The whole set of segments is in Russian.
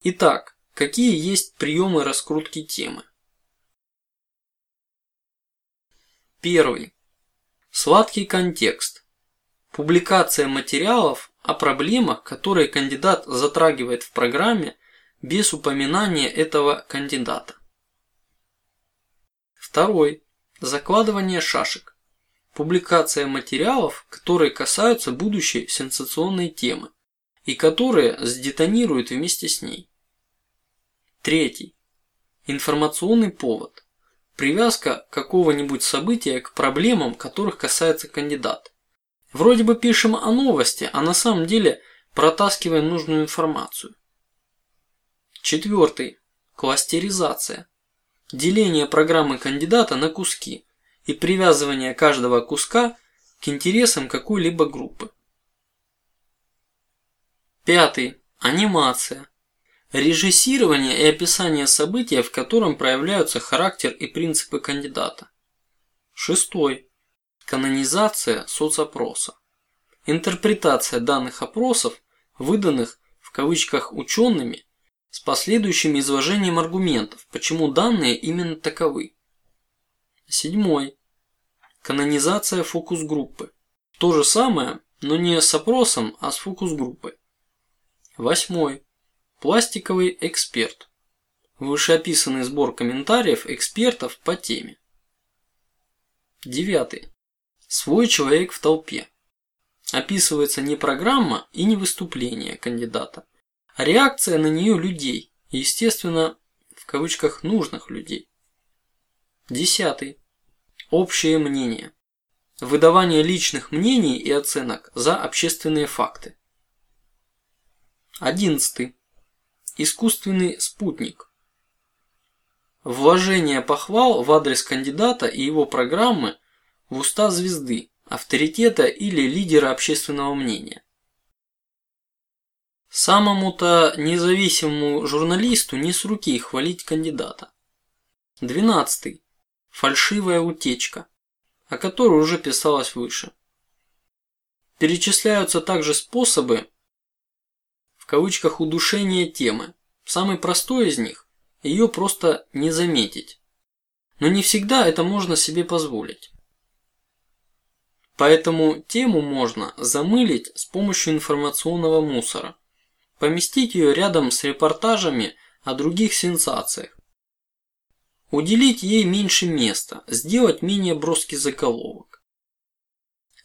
Итак, какие есть приемы раскрутки темы? Первый. Сладкий контекст. Публикация материалов о проблемах, которые кандидат затрагивает в программе без упоминания этого кандидата. Второй. Закладывание шашек. Публикация материалов, которые касаются будущей сенсационной темы и которые сдетонируют вместе с ней. Третий. Информационный повод. Привязка какого-нибудь события к проблемам, которых касается кандидат. Вроде бы пишем о новости, а на самом деле протаскиваем нужную информацию. Четвертый. Кластеризация. Деление программы кандидата на куски и привязывание каждого куска к интересам какой-либо группы. Пятый. Анимация. Режиссирование и описание события, в котором проявляются характер и принципы кандидата. Шестой. Канонизация соцопроса. Интерпретация данных опросов, выданных в кавычках учеными, с последующим изложением аргументов, почему данные именно таковы. Седьмой. Канонизация фокус-группы. То же самое, но не с опросом, а с фокус-группой. Восьмой. Пластиковый эксперт. Вышеописанный сбор комментариев экспертов по теме. Девятый. Свой человек в толпе. Описывается не программа и не выступление кандидата, а реакция на нее людей, естественно, в кавычках нужных людей. Десятый. Общее мнение. Выдавание личных мнений и оценок за общественные факты. Одиннадцатый. Искусственный спутник. Вложение похвал в адрес кандидата и его программы в уста звезды, авторитета или лидера общественного мнения. Самому-то независимому журналисту не с руки хвалить кандидата. Двенадцатый. Фальшивая утечка, о которой уже писалось выше. Перечисляются также способы кавычках удушение темы. Самый простой из них – ее просто не заметить. Но не всегда это можно себе позволить. Поэтому тему можно замылить с помощью информационного мусора, поместить ее рядом с репортажами о других сенсациях, уделить ей меньше места, сделать менее броский заголовок.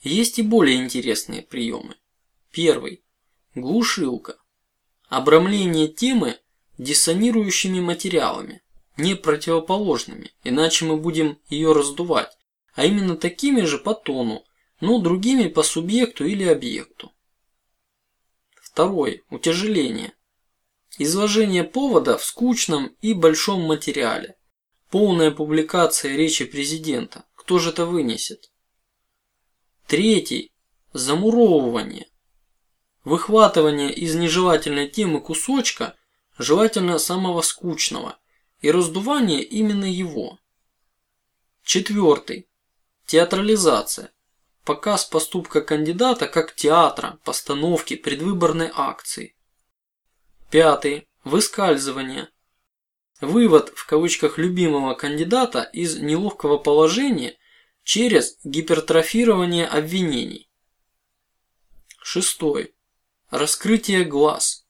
Есть и более интересные приемы. Первый – глушилка. Обрамление темы диссонирующими материалами, не противоположными, иначе мы будем ее раздувать, а именно такими же по тону, но другими по субъекту или объекту. Второе. Утяжеление. Изложение повода в скучном и большом материале. Полная публикация речи президента. Кто же это вынесет? Третий. Замуровывание. Выхватывание из нежелательной темы кусочка, желательно самого скучного, и раздувание именно его. Четвертый. Театрализация. Показ поступка кандидата как театра, постановки, предвыборной акции. Пятый. Выскальзывание. Вывод в кавычках любимого кандидата из неловкого положения через гипертрофирование обвинений. Шестой. Раскрытие глаз.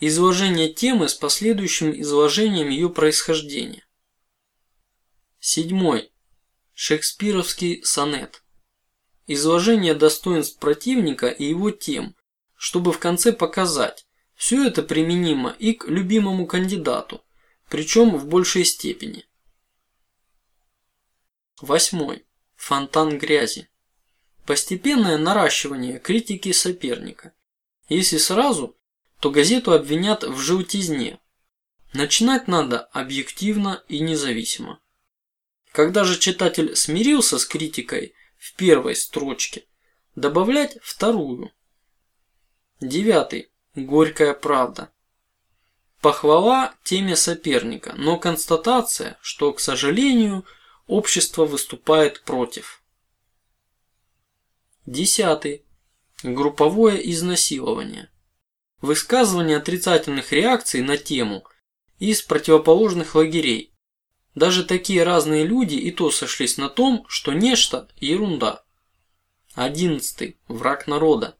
Изложение темы с последующим изложением ее происхождения. Седьмой. Шекспировский сонет. Изложение достоинств противника и его тем, чтобы в конце показать, все это применимо и к любимому кандидату, причем в большей степени. Восьмой. Фонтан грязи. Постепенное наращивание критики соперника если сразу, то газету обвинят в желтизне. Начинать надо объективно и независимо. Когда же читатель смирился с критикой в первой строчке, добавлять вторую. Девятый. Горькая правда. Похвала теме соперника, но констатация, что, к сожалению, общество выступает против. Десятый. Групповое изнасилование. высказывание отрицательных реакций на тему из противоположных лагерей. Даже такие разные люди и то сошлись на том, что нечто – ерунда. Одиннадцатый. Враг народа.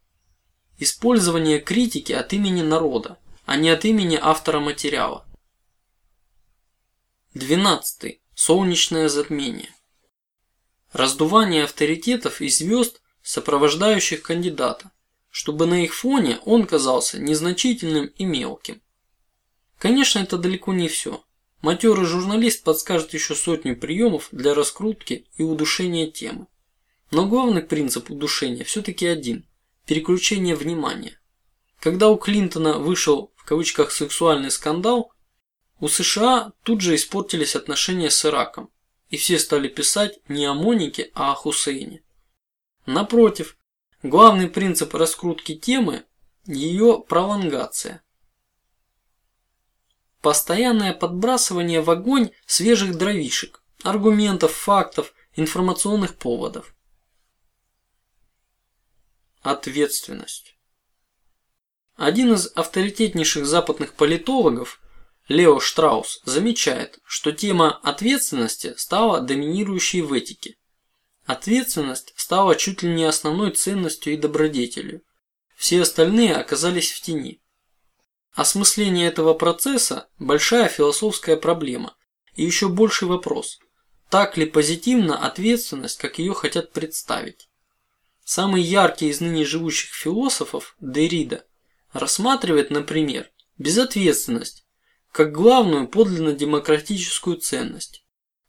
Использование критики от имени народа, а не от имени автора материала. Двенадцатый. Солнечное затмение. Раздувание авторитетов и звезд, сопровождающих кандидата, чтобы на их фоне он казался незначительным и мелким. Конечно, это далеко не все. Матерый журналист подскажет еще сотню приемов для раскрутки и удушения темы. Но главный принцип удушения все-таки один – переключение внимания. Когда у Клинтона вышел в кавычках сексуальный скандал, у США тут же испортились отношения с Ираком, и все стали писать не о Монике, а о Хусейне. Напротив, главный принцип раскрутки темы – ее пролонгация. Постоянное подбрасывание в огонь свежих дровишек, аргументов, фактов, информационных поводов. Ответственность. Один из авторитетнейших западных политологов, Лео Штраус, замечает, что тема ответственности стала доминирующей в этике. Ответственность стала чуть ли не основной ценностью и добродетелью. Все остальные оказались в тени. Осмысление этого процесса – большая философская проблема и еще больший вопрос – так ли позитивна ответственность, как ее хотят представить? Самый яркий из ныне живущих философов, Деррида, рассматривает, например, безответственность как главную подлинно демократическую ценность.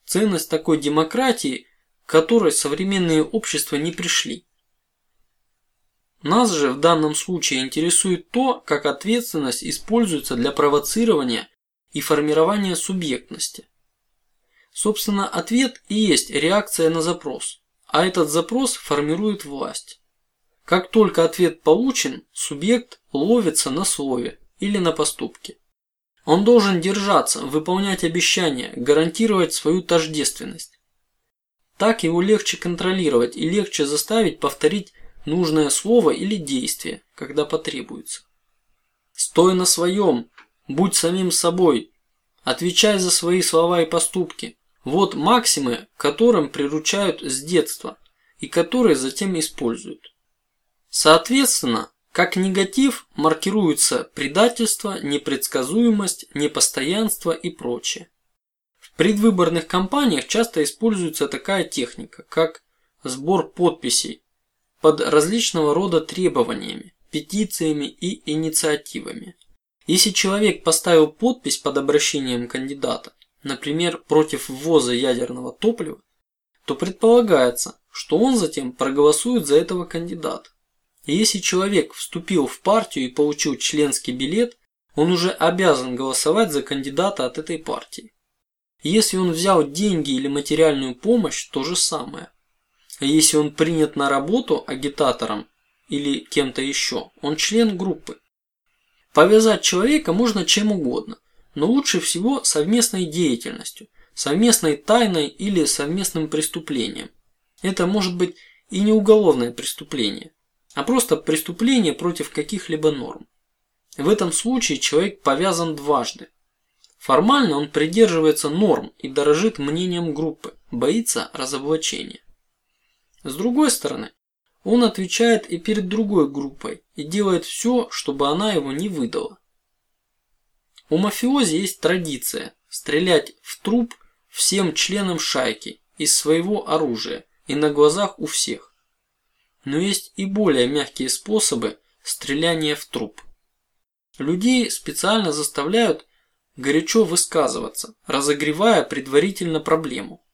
Ценность такой демократии, к которой современные общества не пришли. Нас же в данном случае интересует то, как ответственность используется для провоцирования и формирования субъектности. Собственно, ответ и есть реакция на запрос, а этот запрос формирует власть. Как только ответ получен, субъект ловится на слове или на поступке. Он должен держаться, выполнять обещания, гарантировать свою тождественность. Так его легче контролировать и легче заставить повторить нужное слово или действие, когда потребуется. Стой на своем, будь самим собой, отвечай за свои слова и поступки. Вот максимы, которым приручают с детства и которые затем используют. Соответственно, как негатив маркируются предательство, непредсказуемость, непостоянство и прочее. В предвыборных кампаниях часто используется такая техника, как сбор подписей под различного рода требованиями, петициями и инициативами. Если человек поставил подпись под обращением кандидата, например, против ввоза ядерного топлива, то предполагается, что он затем проголосует за этого кандидата. И если человек вступил в партию и получил членский билет, он уже обязан голосовать за кандидата от этой партии. Если он взял деньги или материальную помощь, то же самое. А если он принят на работу агитатором или кем-то еще, он член группы. Повязать человека можно чем угодно, но лучше всего совместной деятельностью, совместной тайной или совместным преступлением. Это может быть и не уголовное преступление, а просто преступление против каких-либо норм. В этом случае человек повязан дважды. Формально он придерживается норм и дорожит мнением группы, боится разоблачения. С другой стороны, он отвечает и перед другой группой и делает все, чтобы она его не выдала. У мафиози есть традиция стрелять в труп всем членам шайки из своего оружия и на глазах у всех. Но есть и более мягкие способы стреляния в труп. Людей специально заставляют горячо высказываться, разогревая предварительно проблему.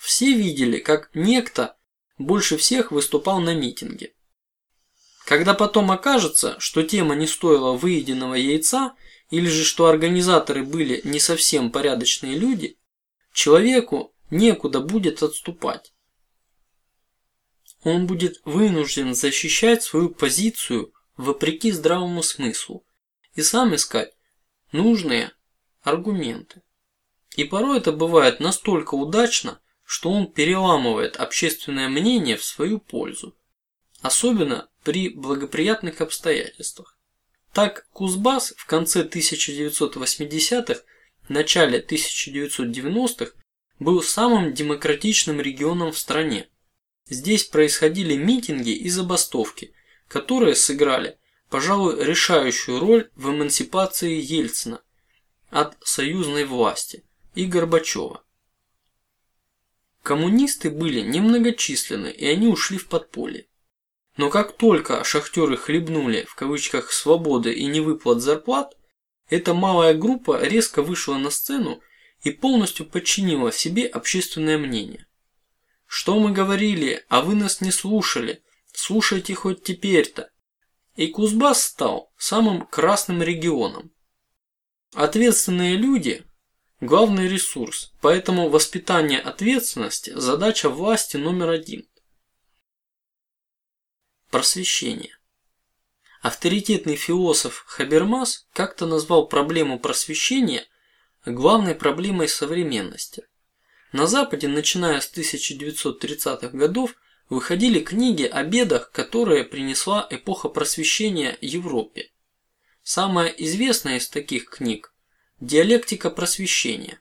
Все видели, как некто больше всех выступал на митинге. Когда потом окажется, что тема не стоила выеденного яйца, или же что организаторы были не совсем порядочные люди, человеку некуда будет отступать. Он будет вынужден защищать свою позицию вопреки здравому смыслу и сам искать нужные аргументы. И порой это бывает настолько удачно, что он переламывает общественное мнение в свою пользу, особенно при благоприятных обстоятельствах. Так Кузбасс в конце 1980-х, начале 1990-х был самым демократичным регионом в стране. Здесь происходили митинги и забастовки, которые сыграли, пожалуй, решающую роль в эмансипации Ельцина от союзной власти и Горбачева. Коммунисты были немногочисленны, и они ушли в подполье. Но как только шахтеры хлебнули в кавычках свободы и невыплат зарплат, эта малая группа резко вышла на сцену и полностью подчинила себе общественное мнение. Что мы говорили, а вы нас не слушали? Слушайте хоть теперь-то. И Кузбасс стал самым красным регионом. Ответственные люди – главный ресурс, поэтому воспитание ответственности – задача власти номер один. Просвещение. Авторитетный философ Хабермас как-то назвал проблему просвещения главной проблемой современности. На Западе, начиная с 1930-х годов, выходили книги о бедах, которые принесла эпоха просвещения Европе. Самая известная из таких книг – «Диалектика просвещения»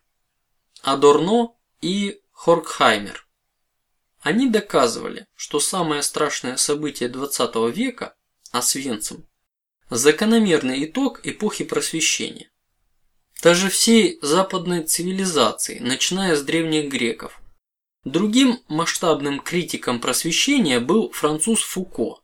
Адорно и Хоркхаймер. Они доказывали, что самое страшное событие XX века – Освенцим – закономерный итог эпохи просвещения. Даже всей западной цивилизации, начиная с древних греков. Другим масштабным критиком просвещения был француз Фуко.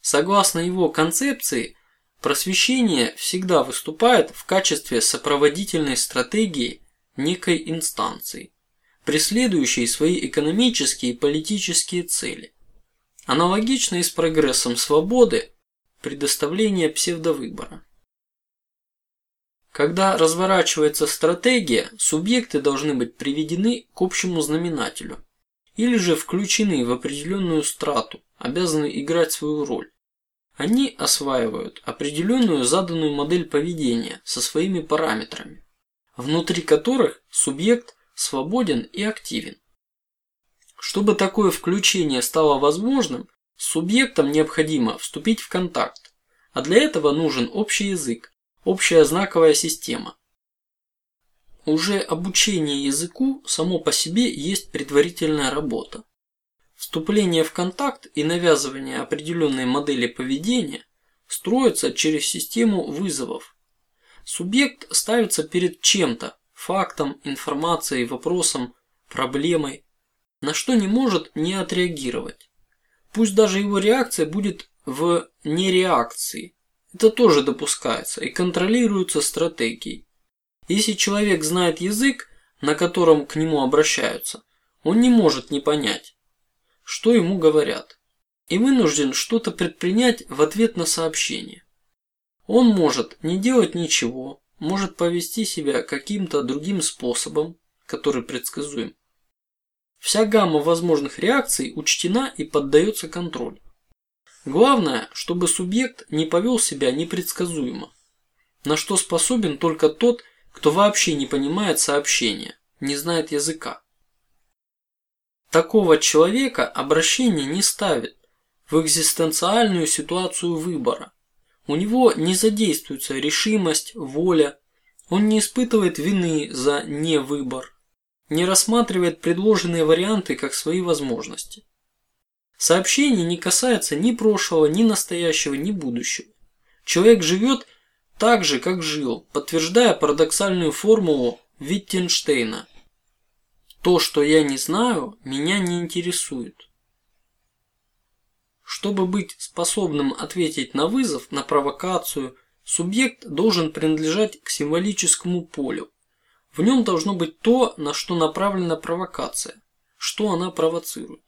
Согласно его концепции, просвещение всегда выступает в качестве сопроводительной стратегии некой инстанции, преследующей свои экономические и политические цели. Аналогично и с прогрессом свободы предоставления псевдовыбора. Когда разворачивается стратегия, субъекты должны быть приведены к общему знаменателю или же включены в определенную страту, обязаны играть свою роль. Они осваивают определенную заданную модель поведения со своими параметрами, внутри которых субъект свободен и активен. Чтобы такое включение стало возможным, с субъектом необходимо вступить в контакт, а для этого нужен общий язык, Общая знаковая система. Уже обучение языку само по себе есть предварительная работа. Вступление в контакт и навязывание определенной модели поведения строятся через систему вызовов. Субъект ставится перед чем-то, фактом, информацией, вопросом, проблемой, на что не может не отреагировать. Пусть даже его реакция будет в нереакции, это тоже допускается и контролируется стратегией. Если человек знает язык, на котором к нему обращаются, он не может не понять, что ему говорят, и вынужден что-то предпринять в ответ на сообщение. Он может не делать ничего, может повести себя каким-то другим способом, который предсказуем. Вся гамма возможных реакций учтена и поддается контролю. Главное, чтобы субъект не повел себя непредсказуемо, на что способен только тот, кто вообще не понимает сообщения, не знает языка. Такого человека обращение не ставит в экзистенциальную ситуацию выбора. У него не задействуется решимость, воля, он не испытывает вины за невыбор, не рассматривает предложенные варианты как свои возможности. Сообщение не касается ни прошлого, ни настоящего, ни будущего. Человек живет так же, как жил, подтверждая парадоксальную формулу Виттенштейна. То, что я не знаю, меня не интересует. Чтобы быть способным ответить на вызов, на провокацию, субъект должен принадлежать к символическому полю. В нем должно быть то, на что направлена провокация, что она провоцирует.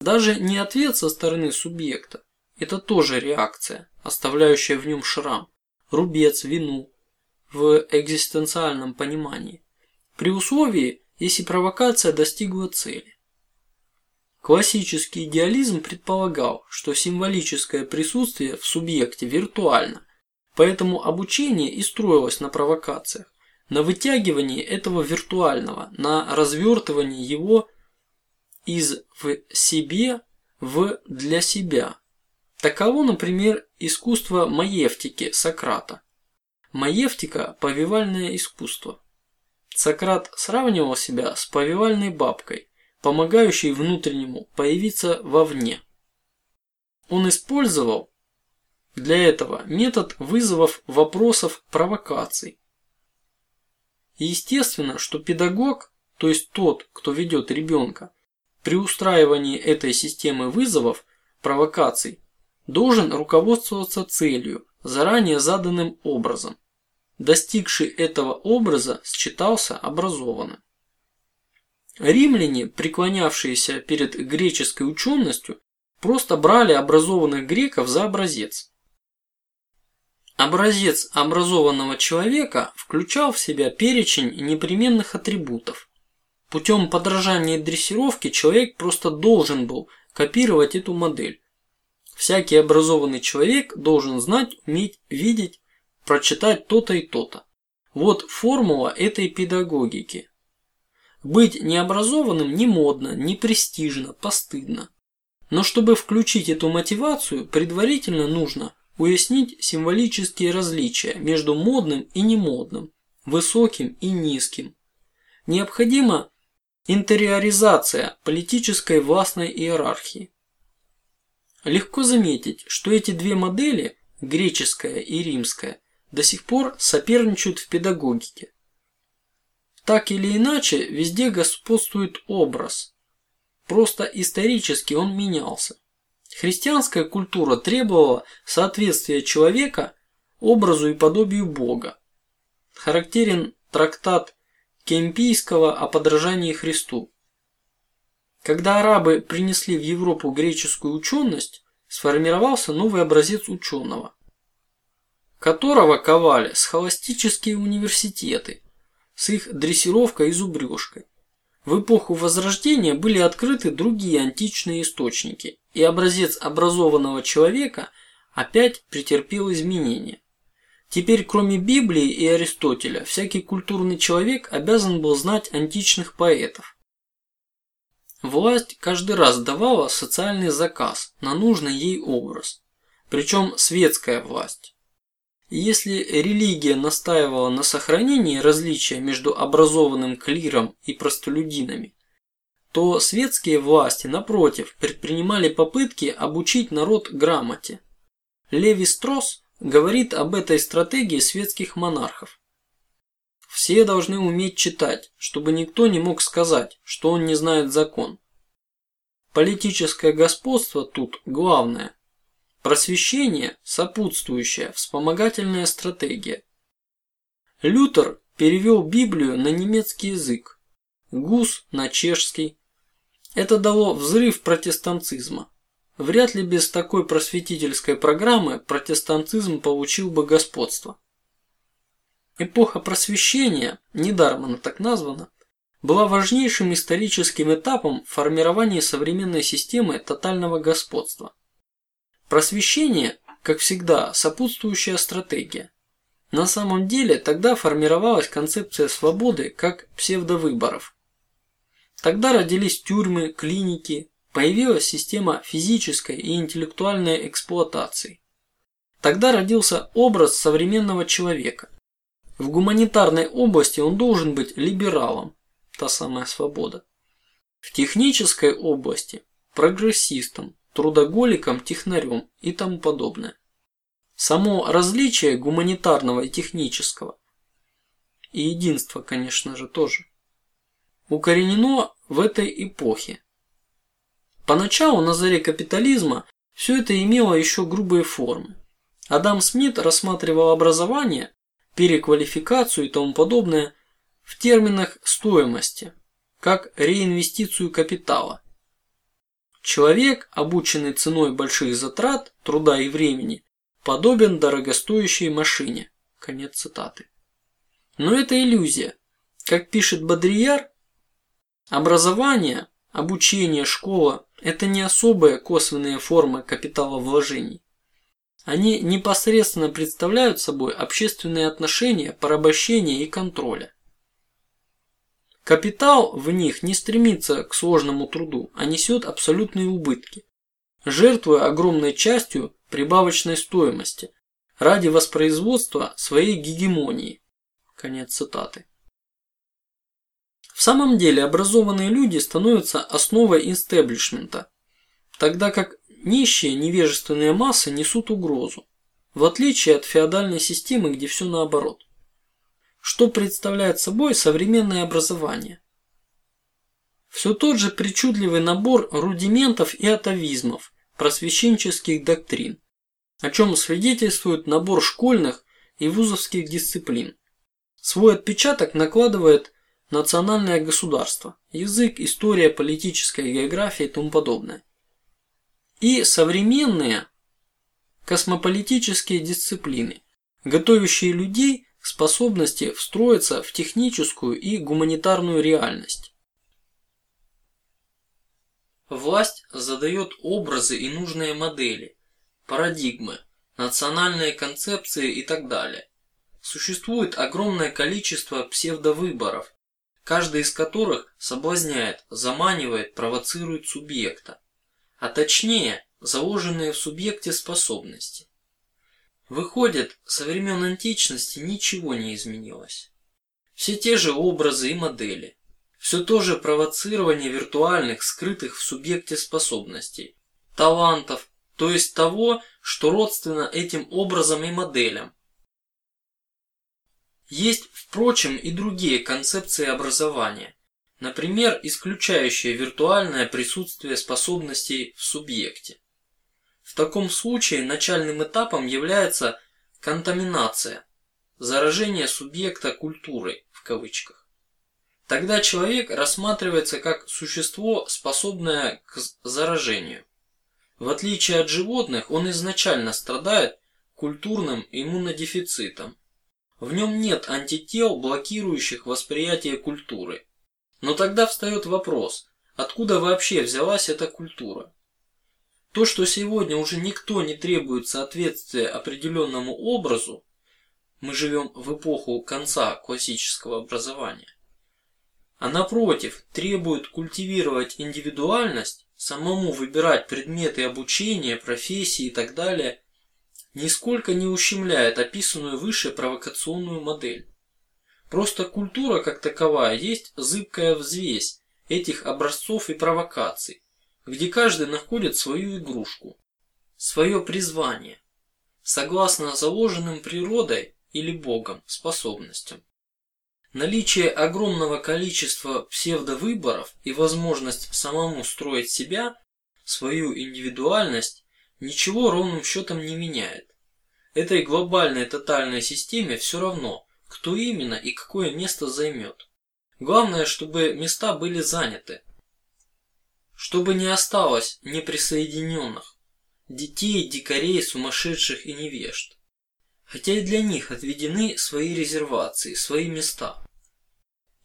Даже не ответ со стороны субъекта – это тоже реакция, оставляющая в нем шрам, рубец, вину в экзистенциальном понимании, при условии, если провокация достигла цели. Классический идеализм предполагал, что символическое присутствие в субъекте виртуально, поэтому обучение и строилось на провокациях, на вытягивании этого виртуального, на развертывании его из в себе в для себя, Таково, например, искусство маевтики Сократа. Маевтика – повивальное искусство. Сократ сравнивал себя с повивальной бабкой, помогающей внутреннему появиться вовне. Он использовал для этого метод вызовов вопросов провокаций. естественно, что педагог, то есть тот, кто ведет ребенка, при устраивании этой системы вызовов, провокаций, должен руководствоваться целью, заранее заданным образом. Достигший этого образа считался образованным. Римляне, преклонявшиеся перед греческой ученостью, просто брали образованных греков за образец. Образец образованного человека включал в себя перечень непременных атрибутов. Путем подражания и дрессировки человек просто должен был копировать эту модель. Всякий образованный человек должен знать, уметь, видеть, прочитать то-то и то-то. Вот формула этой педагогики. Быть необразованным не модно, не престижно, постыдно. Но чтобы включить эту мотивацию, предварительно нужно уяснить символические различия между модным и немодным, высоким и низким. Необходима интериоризация политической властной иерархии. Легко заметить, что эти две модели, греческая и римская, до сих пор соперничают в педагогике. Так или иначе, везде господствует образ. Просто исторически он менялся. Христианская культура требовала соответствия человека образу и подобию Бога. Характерен трактат Кемпийского о подражании Христу. Когда арабы принесли в Европу греческую ученость, сформировался новый образец ученого, которого ковали схоластические университеты с их дрессировкой и зубрежкой. В эпоху Возрождения были открыты другие античные источники, и образец образованного человека опять претерпел изменения. Теперь, кроме Библии и Аристотеля, всякий культурный человек обязан был знать античных поэтов. Власть каждый раз давала социальный заказ на нужный ей образ, причем светская власть. Если религия настаивала на сохранении различия между образованным клиром и простолюдинами, то светские власти, напротив, предпринимали попытки обучить народ грамоте. Леви Строс говорит об этой стратегии светских монархов. Все должны уметь читать, чтобы никто не мог сказать, что он не знает закон. Политическое господство тут главное. Просвещение – сопутствующая, вспомогательная стратегия. Лютер перевел Библию на немецкий язык, Гус на чешский. Это дало взрыв протестантизма. Вряд ли без такой просветительской программы протестантизм получил бы господство. Эпоха просвещения, недаром она так названа, была важнейшим историческим этапом в формировании современной системы тотального господства. Просвещение, как всегда, сопутствующая стратегия. На самом деле тогда формировалась концепция свободы как псевдовыборов. Тогда родились тюрьмы, клиники, появилась система физической и интеллектуальной эксплуатации. Тогда родился образ современного человека. В гуманитарной области он должен быть либералом, та самая свобода. В технической области прогрессистом, трудоголиком, технарем и тому подобное. Само различие гуманитарного и технического и единство, конечно же, тоже укоренено в этой эпохе. Поначалу на заре капитализма все это имело еще грубые формы. Адам Смит рассматривал образование, переквалификацию и тому подобное в терминах стоимости, как реинвестицию капитала. Человек, обученный ценой больших затрат, труда и времени, подобен дорогостоящей машине. Конец цитаты. Но это иллюзия. Как пишет Бодрияр, образование, обучение, школа – это не особые косвенные формы капиталовложений. Они непосредственно представляют собой общественные отношения, порабощения и контроля. Капитал в них не стремится к сложному труду, а несет абсолютные убытки. жертвуя огромной частью прибавочной стоимости ради воспроизводства своей гегемонии. Конец цитаты. В самом деле образованные люди становятся основой инстеблишмента, тогда как нищие невежественные массы несут угрозу, в отличие от феодальной системы, где все наоборот. Что представляет собой современное образование? Все тот же причудливый набор рудиментов и атовизмов, просвещенческих доктрин, о чем свидетельствует набор школьных и вузовских дисциплин. Свой отпечаток накладывает национальное государство, язык, история, политическая география и тому подобное. И современные космополитические дисциплины, готовящие людей к способности встроиться в техническую и гуманитарную реальность. Власть задает образы и нужные модели, парадигмы, национальные концепции и так далее. Существует огромное количество псевдовыборов, каждый из которых соблазняет, заманивает, провоцирует субъекта, а точнее заложенные в субъекте способности. Выходит, со времен античности ничего не изменилось. Все те же образы и модели, все то же провоцирование виртуальных, скрытых в субъекте способностей, талантов, то есть того, что родственно этим образом и моделям. Есть, впрочем, и другие концепции образования, например, исключающие виртуальное присутствие способностей в субъекте. В таком случае начальным этапом является контаминация, заражение субъекта культурой в кавычках. Тогда человек рассматривается как существо, способное к заражению. В отличие от животных, он изначально страдает культурным иммунодефицитом. В нем нет антител, блокирующих восприятие культуры. Но тогда встает вопрос, откуда вообще взялась эта культура? То, что сегодня уже никто не требует соответствия определенному образу, мы живем в эпоху конца классического образования а напротив требует культивировать индивидуальность, самому выбирать предметы обучения, профессии и так далее, нисколько не ущемляет описанную выше провокационную модель. Просто культура как таковая есть зыбкая взвесь этих образцов и провокаций, где каждый находит свою игрушку, свое призвание, согласно заложенным природой или Богом способностям. Наличие огромного количества псевдовыборов и возможность самому строить себя, свою индивидуальность, ничего ровным счетом не меняет. Этой глобальной тотальной системе все равно, кто именно и какое место займет. Главное, чтобы места были заняты, чтобы не осталось неприсоединенных детей, дикарей, сумасшедших и невежд хотя и для них отведены свои резервации, свои места.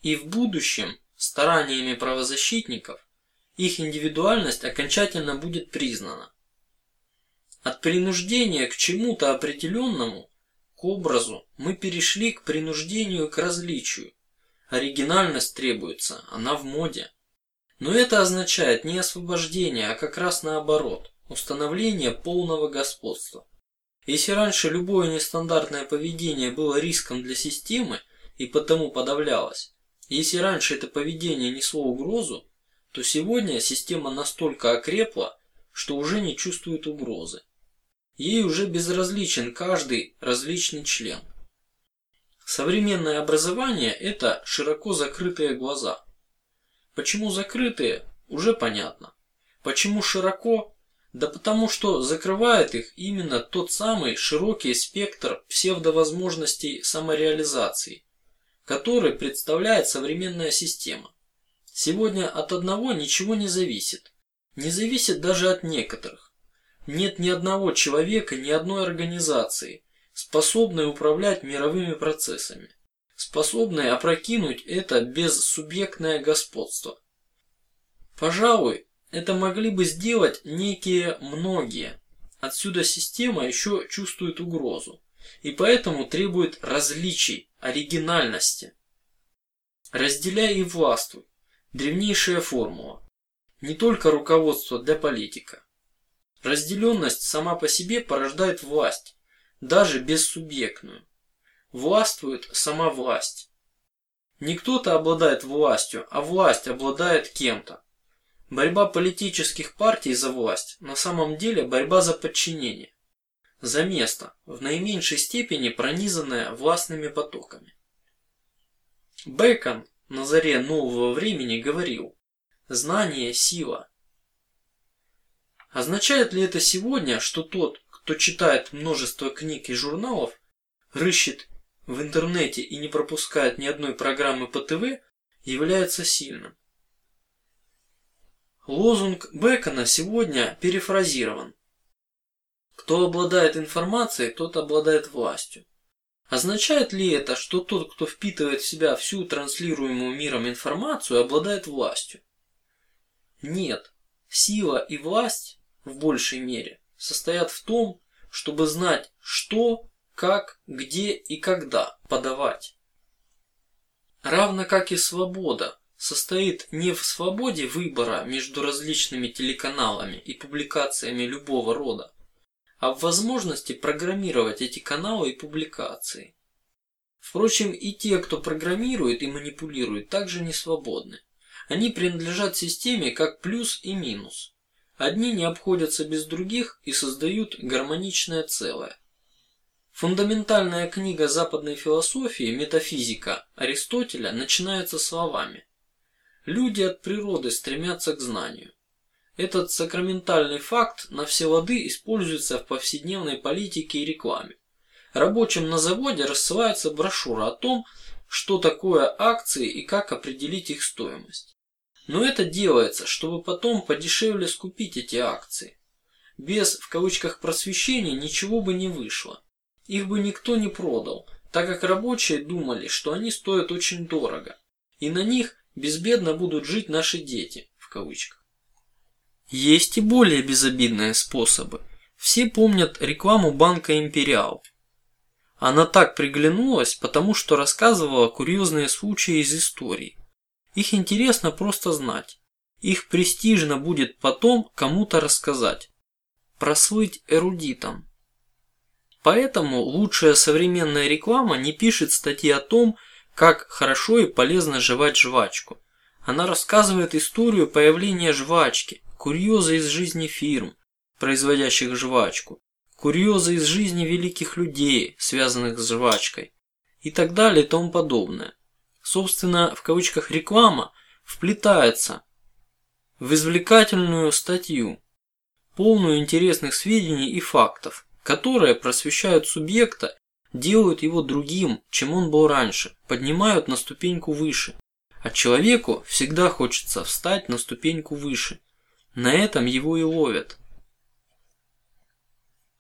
И в будущем стараниями правозащитников их индивидуальность окончательно будет признана. От принуждения к чему-то определенному, к образу, мы перешли к принуждению к различию. Оригинальность требуется, она в моде. Но это означает не освобождение, а как раз наоборот, установление полного господства. Если раньше любое нестандартное поведение было риском для системы и потому подавлялось, если раньше это поведение несло угрозу, то сегодня система настолько окрепла, что уже не чувствует угрозы. Ей уже безразличен каждый различный член. Современное образование – это широко закрытые глаза. Почему закрытые, уже понятно. Почему широко, да потому что закрывает их именно тот самый широкий спектр псевдовозможностей самореализации, который представляет современная система. Сегодня от одного ничего не зависит, не зависит даже от некоторых. Нет ни одного человека, ни одной организации, способной управлять мировыми процессами, способной опрокинуть это безсубъектное господство. Пожалуй, это могли бы сделать некие многие. Отсюда система еще чувствует угрозу и поэтому требует различий, оригинальности. Разделяй и властвуй. Древнейшая формула. Не только руководство для политика. Разделенность сама по себе порождает власть, даже бессубъектную. Властвует сама власть. Не кто-то обладает властью, а власть обладает кем-то. Борьба политических партий за власть на самом деле борьба за подчинение, за место, в наименьшей степени пронизанное властными потоками. Бэкон на заре нового времени говорил: знание сила. Означает ли это сегодня, что тот, кто читает множество книг и журналов, рыщет в интернете и не пропускает ни одной программы по ТВ, является сильным. Лозунг Бекона сегодня перефразирован. Кто обладает информацией, тот обладает властью. Означает ли это, что тот, кто впитывает в себя всю транслируемую миром информацию, обладает властью? Нет. Сила и власть в большей мере состоят в том, чтобы знать, что как, где и когда подавать. Равно как и свобода состоит не в свободе выбора между различными телеканалами и публикациями любого рода, а в возможности программировать эти каналы и публикации. Впрочем, и те, кто программирует и манипулирует, также не свободны. Они принадлежат системе как плюс и минус. Одни не обходятся без других и создают гармоничное целое. Фундаментальная книга западной философии «Метафизика» Аристотеля начинается словами: "Люди от природы стремятся к знанию". Этот сакраментальный факт на все лады используется в повседневной политике и рекламе. Рабочим на заводе рассылается брошюра о том, что такое акции и как определить их стоимость. Но это делается, чтобы потом подешевле скупить эти акции. Без в кавычках просвещения ничего бы не вышло. Их бы никто не продал, так как рабочие думали, что они стоят очень дорого, и на них безбедно будут жить наши дети в кавычках. Есть и более безобидные способы. Все помнят рекламу банка Империал. Она так приглянулась, потому что рассказывала курьезные случаи из истории. Их интересно просто знать. Их престижно будет потом кому-то рассказать. Прослыть эрудитом. Поэтому лучшая современная реклама не пишет статьи о том, как хорошо и полезно жевать жвачку. Она рассказывает историю появления жвачки, курьезы из жизни фирм, производящих жвачку, курьезы из жизни великих людей, связанных с жвачкой, и так далее и тому подобное. Собственно, в кавычках реклама вплетается в извлекательную статью, полную интересных сведений и фактов которые просвещают субъекта, делают его другим, чем он был раньше, поднимают на ступеньку выше. А человеку всегда хочется встать на ступеньку выше. На этом его и ловят.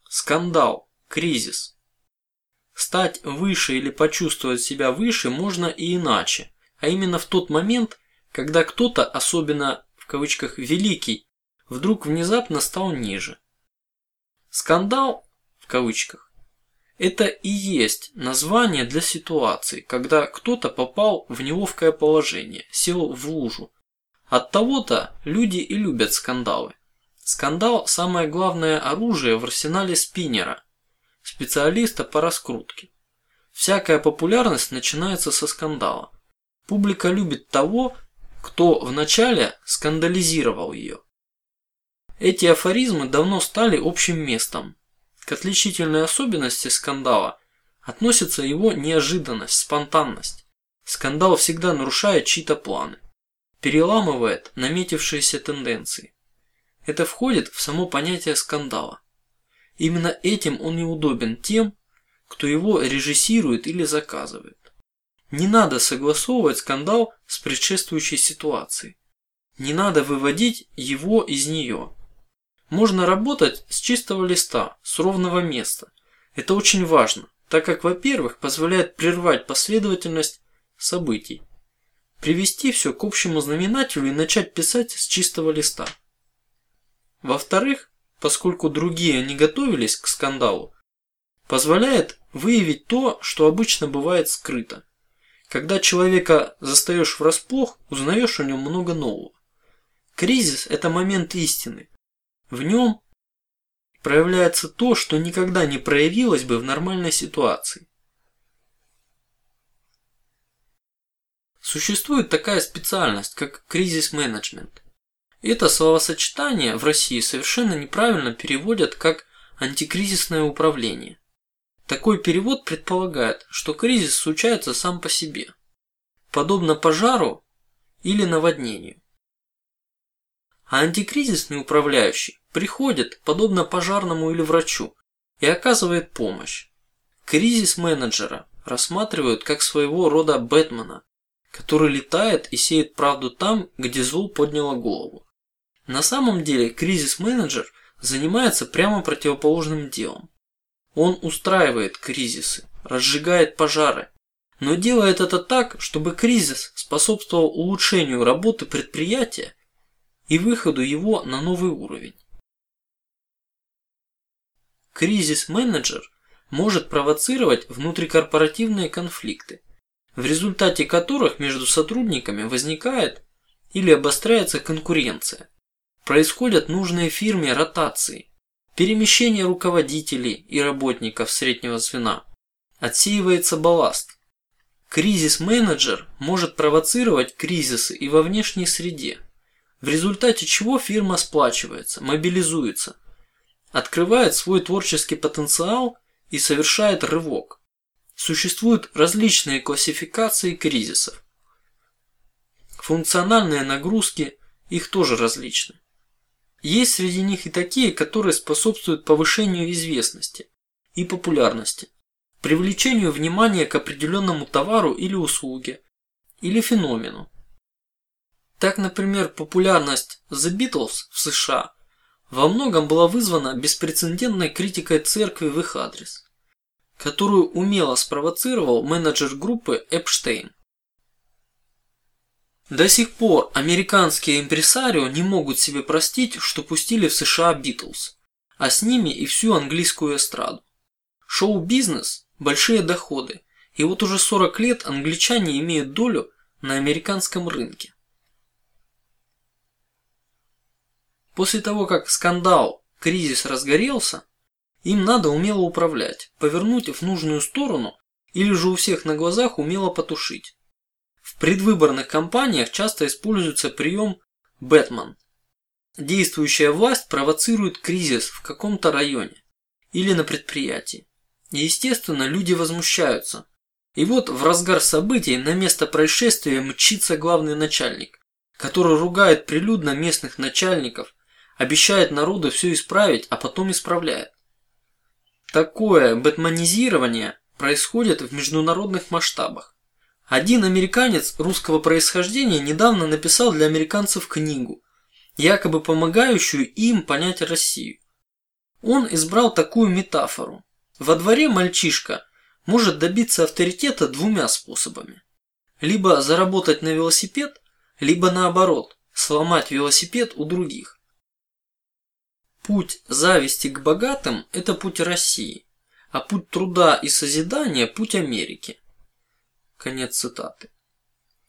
Скандал, кризис. Стать выше или почувствовать себя выше можно и иначе, а именно в тот момент, когда кто-то, особенно в кавычках великий, вдруг внезапно стал ниже. Скандал в кавычках. Это и есть название для ситуации, когда кто-то попал в неловкое положение, сел в лужу. От того-то люди и любят скандалы. Скандал – самое главное оружие в арсенале спиннера, специалиста по раскрутке. Всякая популярность начинается со скандала. Публика любит того, кто вначале скандализировал ее. Эти афоризмы давно стали общим местом, к отличительной особенности скандала относится его неожиданность, спонтанность. Скандал всегда нарушает чьи-то планы, переламывает наметившиеся тенденции. Это входит в само понятие скандала. Именно этим он неудобен тем, кто его режиссирует или заказывает. Не надо согласовывать скандал с предшествующей ситуацией. Не надо выводить его из нее. Можно работать с чистого листа, с ровного места. Это очень важно, так как, во-первых, позволяет прервать последовательность событий, привести все к общему знаменателю и начать писать с чистого листа. Во-вторых, поскольку другие не готовились к скандалу, позволяет выявить то, что обычно бывает скрыто. Когда человека застаешь врасплох, узнаешь о нем много нового. Кризис – это момент истины, в нем проявляется то, что никогда не проявилось бы в нормальной ситуации. Существует такая специальность, как кризис-менеджмент. Это словосочетание в России совершенно неправильно переводят как антикризисное управление. Такой перевод предполагает, что кризис случается сам по себе, подобно пожару или наводнению. А антикризисный управляющий приходит, подобно пожарному или врачу, и оказывает помощь. Кризис менеджера рассматривают как своего рода Бэтмена, который летает и сеет правду там, где зло подняло голову. На самом деле кризис-менеджер занимается прямо противоположным делом. Он устраивает кризисы, разжигает пожары, но делает это так, чтобы кризис способствовал улучшению работы предприятия и выходу его на новый уровень. Кризис-менеджер может провоцировать внутрикорпоративные конфликты, в результате которых между сотрудниками возникает или обостряется конкуренция. Происходят нужные фирме ротации, перемещение руководителей и работников среднего звена, отсеивается балласт. Кризис-менеджер может провоцировать кризисы и во внешней среде, в результате чего фирма сплачивается, мобилизуется, открывает свой творческий потенциал и совершает рывок. Существуют различные классификации кризисов. Функциональные нагрузки их тоже различны. Есть среди них и такие, которые способствуют повышению известности и популярности, привлечению внимания к определенному товару или услуге, или феномену. Так, например, популярность The Beatles в США во многом была вызвана беспрецедентной критикой церкви в их адрес, которую умело спровоцировал менеджер группы Эпштейн. До сих пор американские импресарио не могут себе простить, что пустили в США Битлз, а с ними и всю английскую эстраду. Шоу-бизнес – большие доходы, и вот уже 40 лет англичане имеют долю на американском рынке. После того, как скандал, кризис разгорелся, им надо умело управлять, повернуть в нужную сторону или же у всех на глазах умело потушить. В предвыборных кампаниях часто используется прием «Бэтмен». Действующая власть провоцирует кризис в каком-то районе или на предприятии. естественно, люди возмущаются. И вот в разгар событий на место происшествия мчится главный начальник, который ругает прилюдно местных начальников, обещает народу все исправить, а потом исправляет. Такое бэтменизирование происходит в международных масштабах. Один американец русского происхождения недавно написал для американцев книгу, якобы помогающую им понять Россию. Он избрал такую метафору. Во дворе мальчишка может добиться авторитета двумя способами. Либо заработать на велосипед, либо наоборот, сломать велосипед у других. Путь зависти к богатым – это путь России, а путь труда и созидания – путь Америки. Конец цитаты.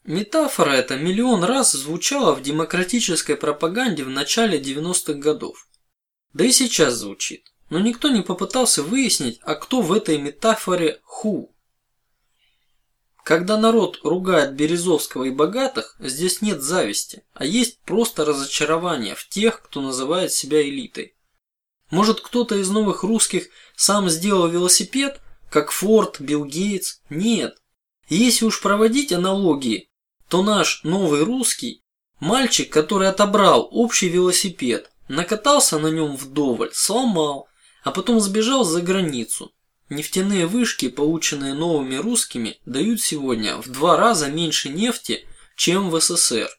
Метафора эта миллион раз звучала в демократической пропаганде в начале 90-х годов. Да и сейчас звучит. Но никто не попытался выяснить, а кто в этой метафоре ху. Когда народ ругает Березовского и богатых, здесь нет зависти, а есть просто разочарование в тех, кто называет себя элитой. Может кто-то из новых русских сам сделал велосипед, как Форд, Билл Гейтс? Нет. Если уж проводить аналогии, то наш новый русский – мальчик, который отобрал общий велосипед, накатался на нем вдоволь, сломал, а потом сбежал за границу. Нефтяные вышки, полученные новыми русскими, дают сегодня в два раза меньше нефти, чем в СССР.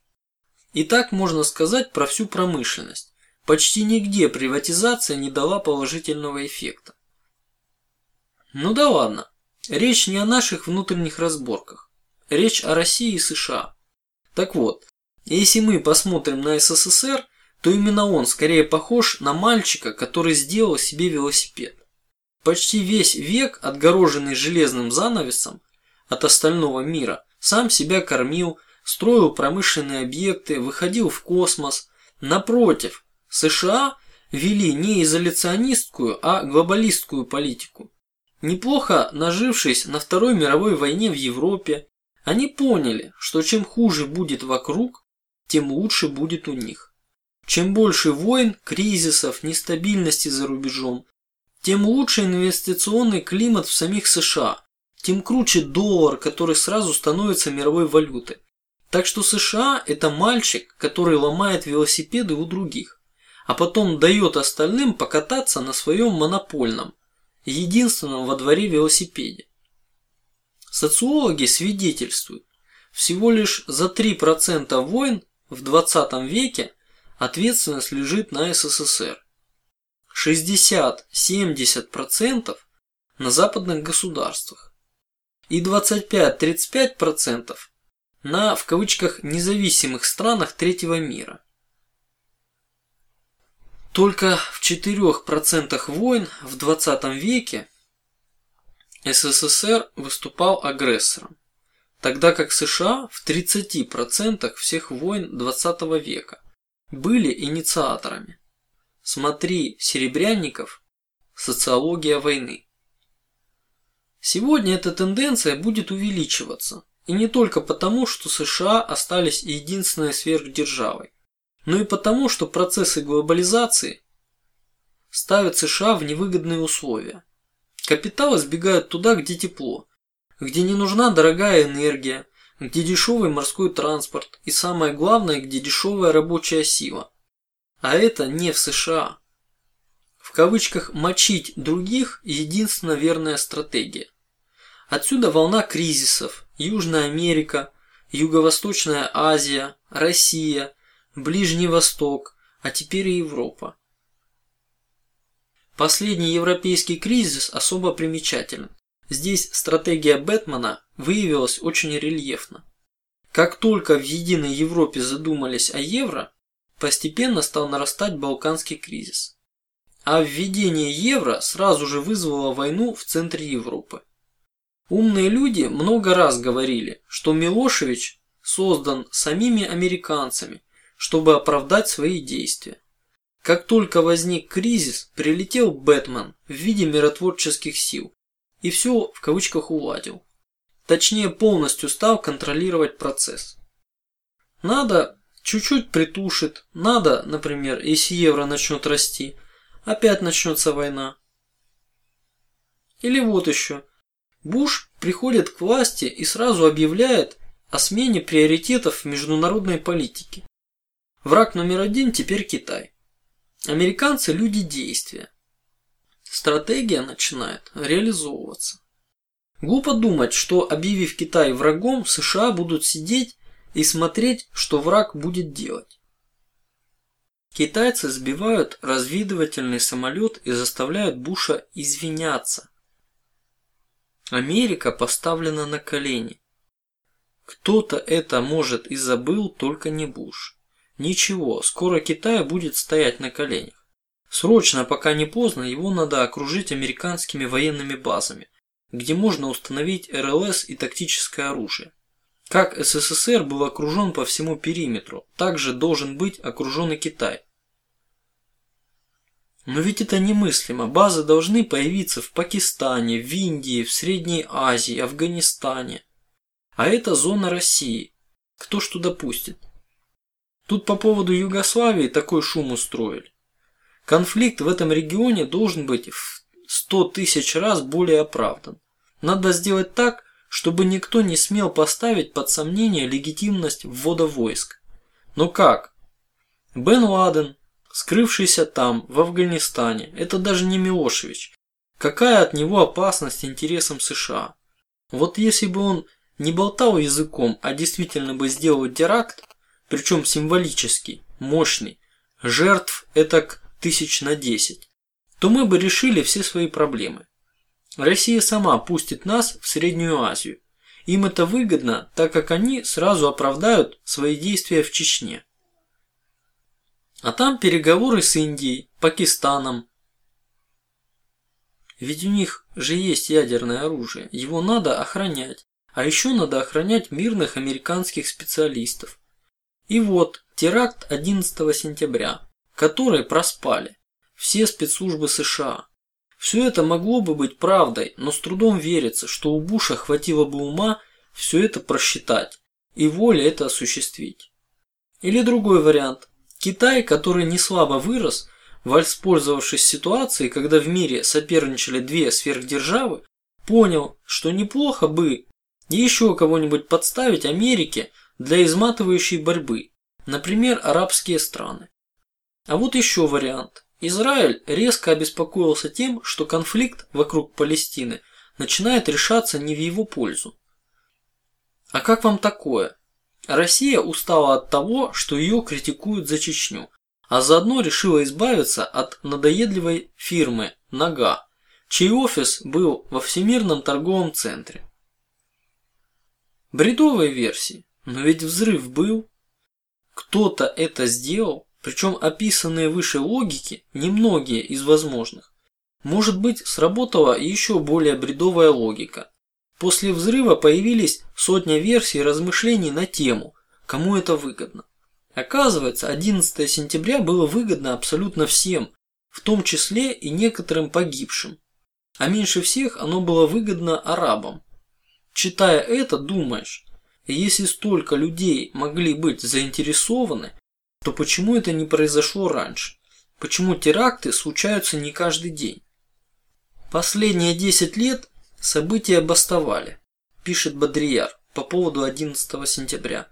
И так можно сказать про всю промышленность. Почти нигде приватизация не дала положительного эффекта. Ну да ладно. Речь не о наших внутренних разборках. Речь о России и США. Так вот, если мы посмотрим на СССР, то именно он скорее похож на мальчика, который сделал себе велосипед. Почти весь век, отгороженный железным занавесом от остального мира, сам себя кормил, строил промышленные объекты, выходил в космос. Напротив, США вели не изоляционистскую, а глобалистскую политику. Неплохо нажившись на Второй мировой войне в Европе, они поняли, что чем хуже будет вокруг, тем лучше будет у них. Чем больше войн, кризисов, нестабильности за рубежом, тем лучше инвестиционный климат в самих США, тем круче доллар, который сразу становится мировой валютой. Так что США – это мальчик, который ломает велосипеды у других, а потом дает остальным покататься на своем монопольном, единственном во дворе велосипеде. Социологи свидетельствуют, всего лишь за 3% войн в 20 веке ответственность лежит на СССР. 60-70% на западных государствах и 25-35% на в кавычках независимых странах третьего мира. Только в 4% войн в 20 веке СССР выступал агрессором, тогда как США в 30% всех войн 20 века были инициаторами. Смотри Серебрянников «Социология войны». Сегодня эта тенденция будет увеличиваться, и не только потому, что США остались единственной сверхдержавой, но и потому, что процессы глобализации ставят США в невыгодные условия. Капиталы сбегают туда, где тепло, где не нужна дорогая энергия, где дешевый морской транспорт и самое главное, где дешевая рабочая сила. А это не в США. В кавычках «мочить других» – единственная верная стратегия. Отсюда волна кризисов. Южная Америка, Юго-Восточная Азия, Россия, Ближний Восток, а теперь и Европа. Последний европейский кризис особо примечателен. Здесь стратегия Бэтмена выявилась очень рельефно. Как только в единой Европе задумались о евро, постепенно стал нарастать Балканский кризис. А введение евро сразу же вызвало войну в центре Европы. Умные люди много раз говорили, что Милошевич создан самими американцами, чтобы оправдать свои действия. Как только возник кризис, прилетел Бэтмен в виде миротворческих сил и все в кавычках уладил. Точнее, полностью стал контролировать процесс. Надо чуть-чуть притушит, надо, например, если евро начнет расти, опять начнется война. Или вот еще – Буш приходит к власти и сразу объявляет о смене приоритетов в международной политике. Враг номер один теперь Китай. Американцы – люди действия. Стратегия начинает реализовываться. Глупо думать, что объявив Китай врагом, США будут сидеть и смотреть, что враг будет делать. Китайцы сбивают разведывательный самолет и заставляют Буша извиняться – Америка поставлена на колени. Кто-то это может и забыл, только не Буш. Ничего, скоро Китай будет стоять на коленях. Срочно, пока не поздно, его надо окружить американскими военными базами, где можно установить РЛС и тактическое оружие. Как СССР был окружен по всему периметру, так же должен быть окружен и Китай. Но ведь это немыслимо. Базы должны появиться в Пакистане, в Индии, в Средней Азии, Афганистане. А это зона России. Кто ж туда пустит? Тут по поводу Югославии такой шум устроили. Конфликт в этом регионе должен быть в сто тысяч раз более оправдан. Надо сделать так, чтобы никто не смел поставить под сомнение легитимность ввода войск. Но как? Бен Ладен, скрывшийся там, в Афганистане. Это даже не Милошевич. Какая от него опасность интересам США? Вот если бы он не болтал языком, а действительно бы сделал теракт, причем символический, мощный, жертв этак тысяч на десять, то мы бы решили все свои проблемы. Россия сама пустит нас в Среднюю Азию. Им это выгодно, так как они сразу оправдают свои действия в Чечне. А там переговоры с Индией, Пакистаном. Ведь у них же есть ядерное оружие, его надо охранять. А еще надо охранять мирных американских специалистов. И вот теракт 11 сентября, который проспали. все спецслужбы США. Все это могло бы быть правдой, но с трудом верится, что у Буша хватило бы ума все это просчитать и воли это осуществить. Или другой вариант. Китай, который не слабо вырос, воспользовавшись ситуацией, когда в мире соперничали две сверхдержавы, понял, что неплохо бы еще кого-нибудь подставить Америке для изматывающей борьбы, например, арабские страны. А вот еще вариант. Израиль резко обеспокоился тем, что конфликт вокруг Палестины начинает решаться не в его пользу. А как вам такое? Россия устала от того, что ее критикуют за Чечню, а заодно решила избавиться от надоедливой фирмы Нога, чей офис был во Всемирном торговом центре. Бредовые версии, но ведь взрыв был. Кто-то это сделал, причем описанные выше логики немногие из возможных. Может быть, сработала еще более бредовая логика. После взрыва появились сотня версий размышлений на тему, кому это выгодно. Оказывается, 11 сентября было выгодно абсолютно всем, в том числе и некоторым погибшим. А меньше всех оно было выгодно арабам. Читая это, думаешь, если столько людей могли быть заинтересованы, то почему это не произошло раньше? Почему теракты случаются не каждый день? Последние 10 лет события бастовали, пишет Бодрияр по поводу 11 сентября.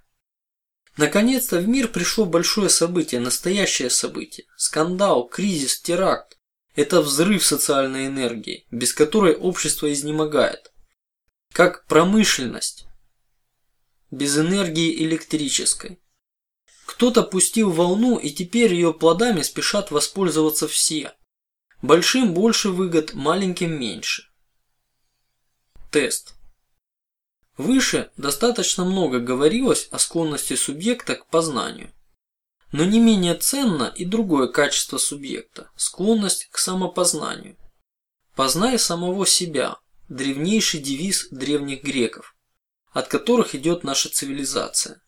Наконец-то в мир пришло большое событие, настоящее событие. Скандал, кризис, теракт. Это взрыв социальной энергии, без которой общество изнемогает. Как промышленность без энергии электрической. Кто-то пустил волну, и теперь ее плодами спешат воспользоваться все. Большим больше выгод, маленьким меньше. Тест. Выше достаточно много говорилось о склонности субъекта к познанию. Но не менее ценно и другое качество субъекта – склонность к самопознанию. Познай самого себя – древнейший девиз древних греков, от которых идет наша цивилизация.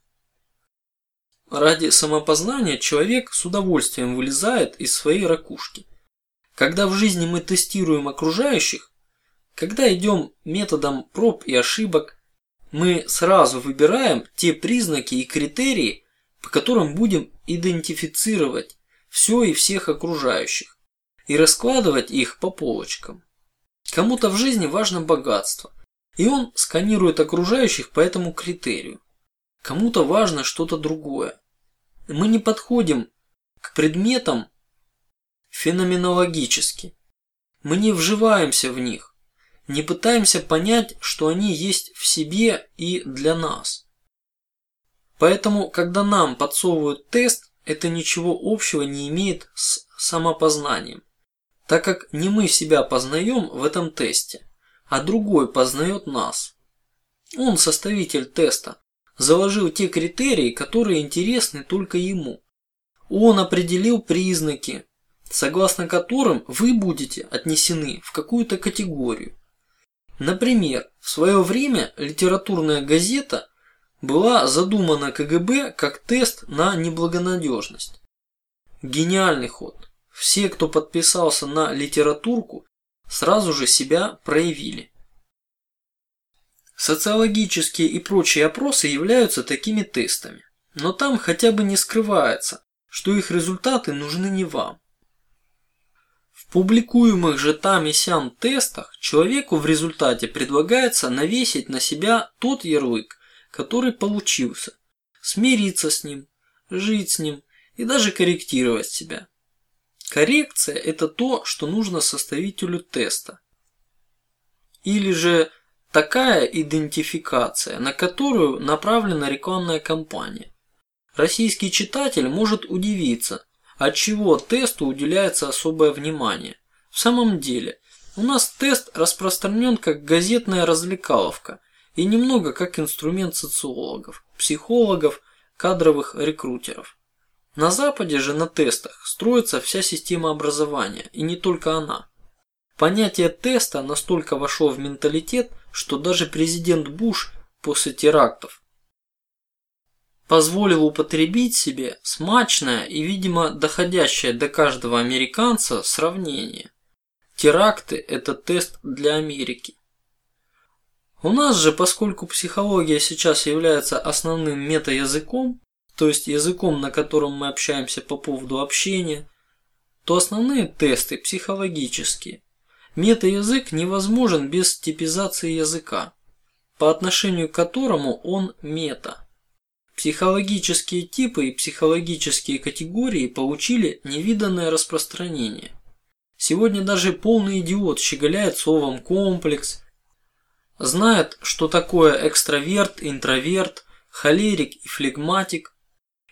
Ради самопознания человек с удовольствием вылезает из своей ракушки. Когда в жизни мы тестируем окружающих, когда идем методом проб и ошибок, мы сразу выбираем те признаки и критерии, по которым будем идентифицировать все и всех окружающих и раскладывать их по полочкам. Кому-то в жизни важно богатство, и он сканирует окружающих по этому критерию. Кому-то важно что-то другое. Мы не подходим к предметам феноменологически. Мы не вживаемся в них, не пытаемся понять, что они есть в себе и для нас. Поэтому, когда нам подсовывают тест, это ничего общего не имеет с самопознанием, так как не мы себя познаем в этом тесте, а другой познает нас. Он составитель теста, заложил те критерии, которые интересны только ему. Он определил признаки, согласно которым вы будете отнесены в какую-то категорию. Например, в свое время литературная газета была задумана КГБ как тест на неблагонадежность. Гениальный ход. Все, кто подписался на литературку, сразу же себя проявили. Социологические и прочие опросы являются такими тестами, но там хотя бы не скрывается, что их результаты нужны не вам. В публикуемых же там и сям тестах человеку в результате предлагается навесить на себя тот ярлык, который получился, смириться с ним, жить с ним и даже корректировать себя. Коррекция – это то, что нужно составителю теста. Или же такая идентификация, на которую направлена рекламная кампания. Российский читатель может удивиться, от чего тесту уделяется особое внимание. В самом деле, у нас тест распространен как газетная развлекаловка и немного как инструмент социологов, психологов, кадровых рекрутеров. На Западе же на тестах строится вся система образования, и не только она. Понятие теста настолько вошло в менталитет, что даже президент Буш после терактов позволил употребить себе смачное и, видимо, доходящее до каждого американца сравнение. Теракты – это тест для Америки. У нас же, поскольку психология сейчас является основным метаязыком, то есть языком, на котором мы общаемся по поводу общения, то основные тесты психологические. Метаязык невозможен без типизации языка, по отношению к которому он мета. Психологические типы и психологические категории получили невиданное распространение. Сегодня даже полный идиот щеголяет словом комплекс, знает, что такое экстраверт, интроверт, холерик и флегматик,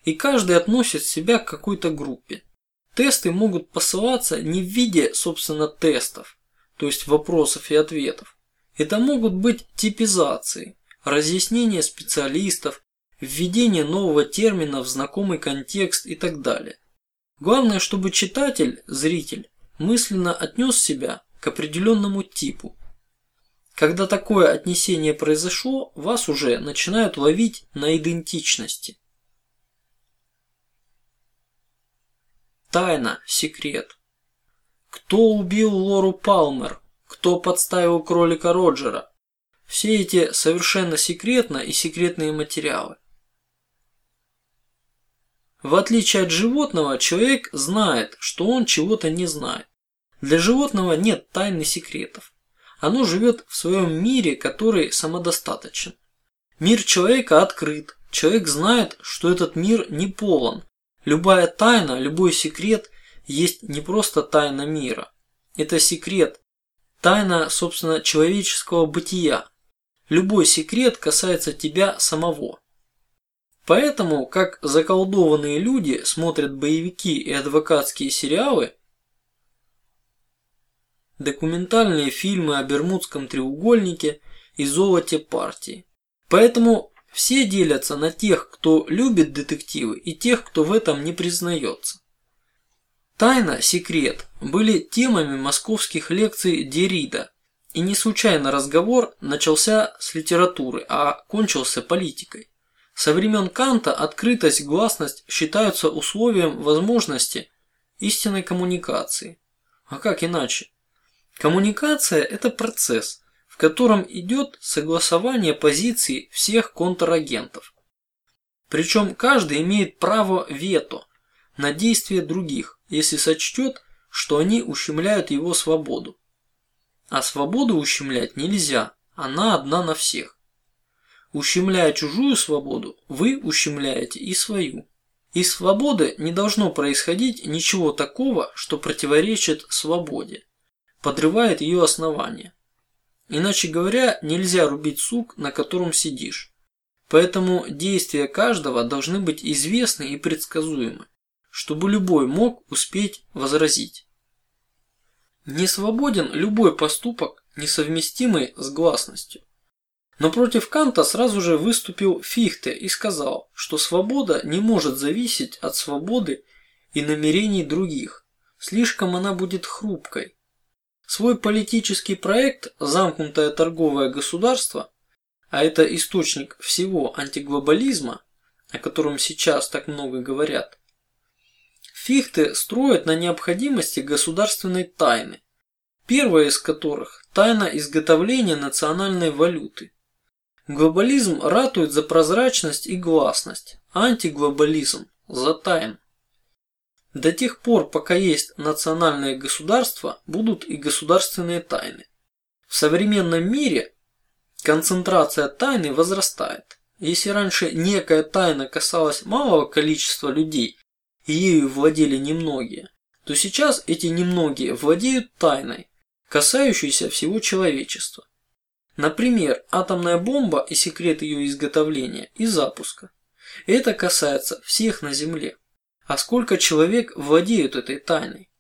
и каждый относит себя к какой-то группе. Тесты могут посылаться не в виде, собственно, тестов, то есть вопросов и ответов. Это могут быть типизации, разъяснения специалистов, введение нового термина в знакомый контекст и так далее. Главное, чтобы читатель, зритель, мысленно отнес себя к определенному типу. Когда такое отнесение произошло, вас уже начинают ловить на идентичности. Тайна, секрет. Кто убил Лору Палмер? Кто подставил кролика Роджера? Все эти совершенно секретно и секретные материалы. В отличие от животного, человек знает, что он чего-то не знает. Для животного нет тайн и секретов. Оно живет в своем мире, который самодостаточен. Мир человека открыт. Человек знает, что этот мир не полон. Любая тайна, любой секрет есть не просто тайна мира. Это секрет, тайна, собственно, человеческого бытия. Любой секрет касается тебя самого. Поэтому, как заколдованные люди смотрят боевики и адвокатские сериалы, документальные фильмы о Бермудском треугольнике и золоте партии. Поэтому все делятся на тех, кто любит детективы, и тех, кто в этом не признается. Тайна, секрет были темами московских лекций Дерида, и не случайно разговор начался с литературы, а кончился политикой. Со времен Канта открытость, гласность считаются условием возможности истинной коммуникации. А как иначе? Коммуникация – это процесс, в котором идет согласование позиций всех контрагентов. Причем каждый имеет право вето на действия других, если сочтет, что они ущемляют его свободу. А свободу ущемлять нельзя, она одна на всех. Ущемляя чужую свободу, вы ущемляете и свою. Из свободы не должно происходить ничего такого, что противоречит свободе, подрывает ее основание. Иначе говоря, нельзя рубить сук, на котором сидишь. Поэтому действия каждого должны быть известны и предсказуемы, чтобы любой мог успеть возразить. Не свободен любой поступок, несовместимый с гласностью. Но против Канта сразу же выступил Фихте и сказал, что свобода не может зависеть от свободы и намерений других. Слишком она будет хрупкой. Свой политический проект «Замкнутое торговое государство», а это источник всего антиглобализма, о котором сейчас так много говорят, Фихте строит на необходимости государственной тайны, первая из которых – тайна изготовления национальной валюты. Глобализм ратует за прозрачность и гласность, антиглобализм – за тайну. До тех пор, пока есть национальные государства, будут и государственные тайны. В современном мире концентрация тайны возрастает. Если раньше некая тайна касалась малого количества людей и ею владели немногие, то сейчас эти немногие владеют тайной, касающейся всего человечества. Например, атомная бомба и секрет ее изготовления и запуска. Это касается всех на Земле. А сколько человек владеют этой тайной?